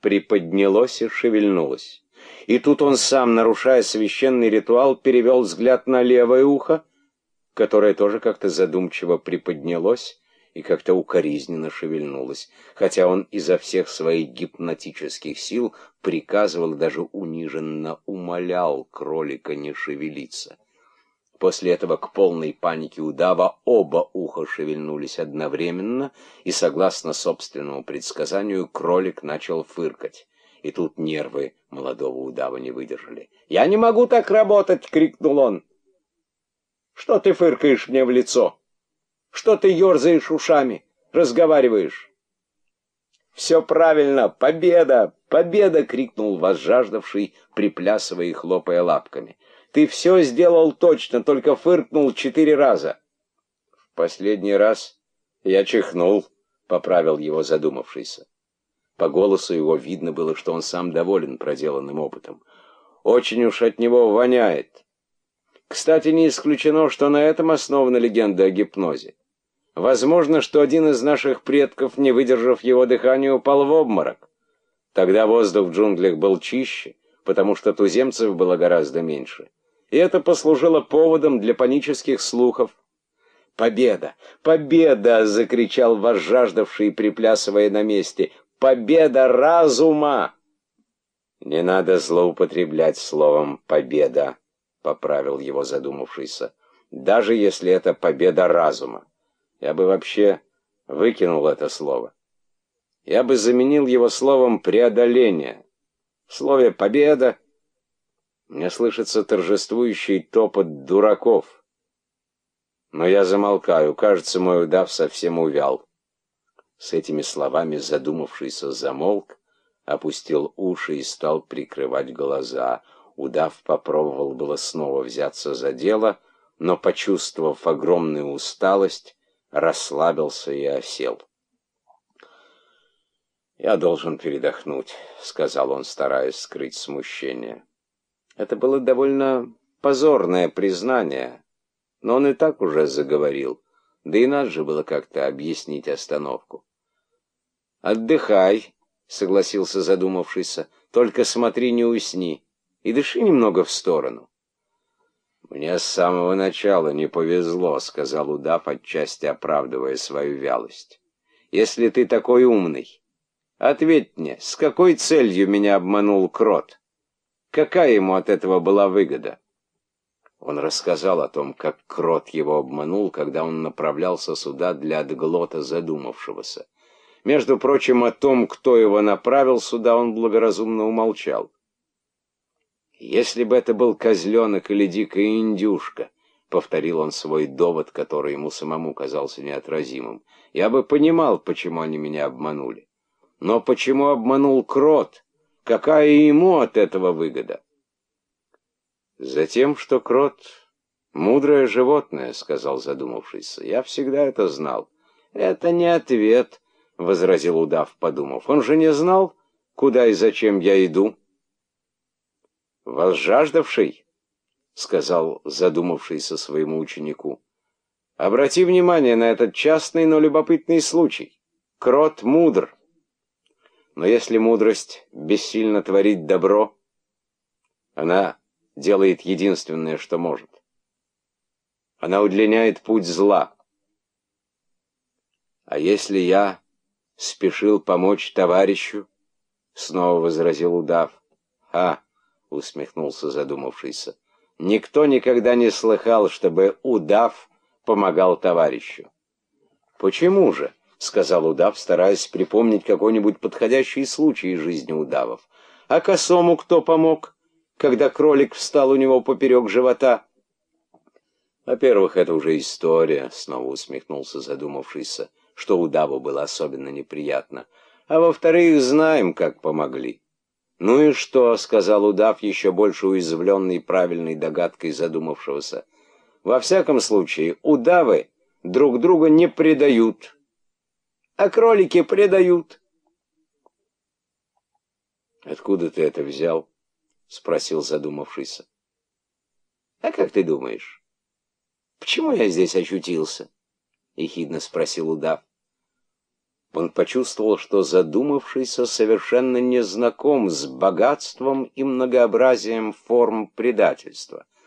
приподнялось и шевельнулось. И тут он сам, нарушая священный ритуал, перевел взгляд на левое ухо, которое тоже как-то задумчиво приподнялось и как-то укоризненно шевельнулось, хотя он изо всех своих гипнотических сил приказывал, даже униженно умолял кролика не шевелиться. После этого к полной панике удава оба уха шевельнулись одновременно, и, согласно собственному предсказанию, кролик начал фыркать. И тут нервы молодого удава не выдержали. «Я не могу так работать!» — крикнул он. «Что ты фыркаешь мне в лицо? Что ты ерзаешь ушами, разговариваешь?» «Все правильно! Победа! Победа!» — крикнул возжаждавший, приплясывая и хлопая лапками. Ты все сделал точно, только фыркнул четыре раза. В последний раз я чихнул, поправил его задумавшийся. По голосу его видно было, что он сам доволен проделанным опытом. Очень уж от него воняет. Кстати, не исключено, что на этом основана легенда о гипнозе. Возможно, что один из наших предков, не выдержав его дыхания, упал в обморок. Тогда воздух в джунглях был чище, потому что туземцев было гораздо меньше это послужило поводом для панических слухов. «Победа! Победа!» — закричал возжаждавший, приплясывая на месте. «Победа разума!» «Не надо злоупотреблять словом «победа», — поправил его задумавшийся, «даже если это победа разума. Я бы вообще выкинул это слово. Я бы заменил его словом «преодоление». В слове «победа» Мне слышится торжествующий топот дураков. Но я замолкаю, кажется, мой удав совсем увял. С этими словами задумавшийся замолк, опустил уши и стал прикрывать глаза. Удав попробовал было снова взяться за дело, но, почувствовав огромную усталость, расслабился и осел. «Я должен передохнуть», — сказал он, стараясь скрыть смущение. Это было довольно позорное признание, но он и так уже заговорил, да и надо же было как-то объяснить остановку. «Отдыхай», — согласился задумавшийся, — «только смотри, не усни, и дыши немного в сторону». «Мне с самого начала не повезло», — сказал удав, отчасти оправдывая свою вялость. «Если ты такой умный, ответь мне, с какой целью меня обманул крот?» Какая ему от этого была выгода? Он рассказал о том, как крот его обманул, когда он направлялся сюда для отглота задумавшегося. Между прочим, о том, кто его направил сюда, он благоразумно умолчал. «Если бы это был козленок или дикая индюшка», — повторил он свой довод, который ему самому казался неотразимым, — «я бы понимал, почему они меня обманули. Но почему обманул крот?» Какая ему от этого выгода? Затем, что крот — мудрое животное, — сказал задумавшийся. Я всегда это знал. Это не ответ, — возразил удав, подумав. Он же не знал, куда и зачем я иду. Возжаждавший, — сказал задумавшийся своему ученику, — обрати внимание на этот частный, но любопытный случай. Крот мудр. Но если мудрость бессильно творить добро, она делает единственное, что может. Она удлиняет путь зла. А если я спешил помочь товарищу, снова возразил удав. «Ха!» — усмехнулся задумавшийся. «Никто никогда не слыхал, чтобы удав помогал товарищу». «Почему же?» — сказал удав, стараясь припомнить какой-нибудь подходящий случай из жизни удавов. «А косому кто помог, когда кролик встал у него поперек живота?» «Во-первых, это уже история», — снова усмехнулся задумавшийся, что удаву было особенно неприятно. «А во-вторых, знаем, как помогли». «Ну и что?» — сказал удав, еще больше уязвленный правильной догадкой задумавшегося. «Во всяком случае, удавы друг друга не предают» а кролики предают. «Откуда ты это взял?» — спросил задумавшийся. «А как ты думаешь, почему я здесь очутился?» — ехидно спросил удав. Он почувствовал, что задумавшийся совершенно не знаком с богатством и многообразием форм предательства —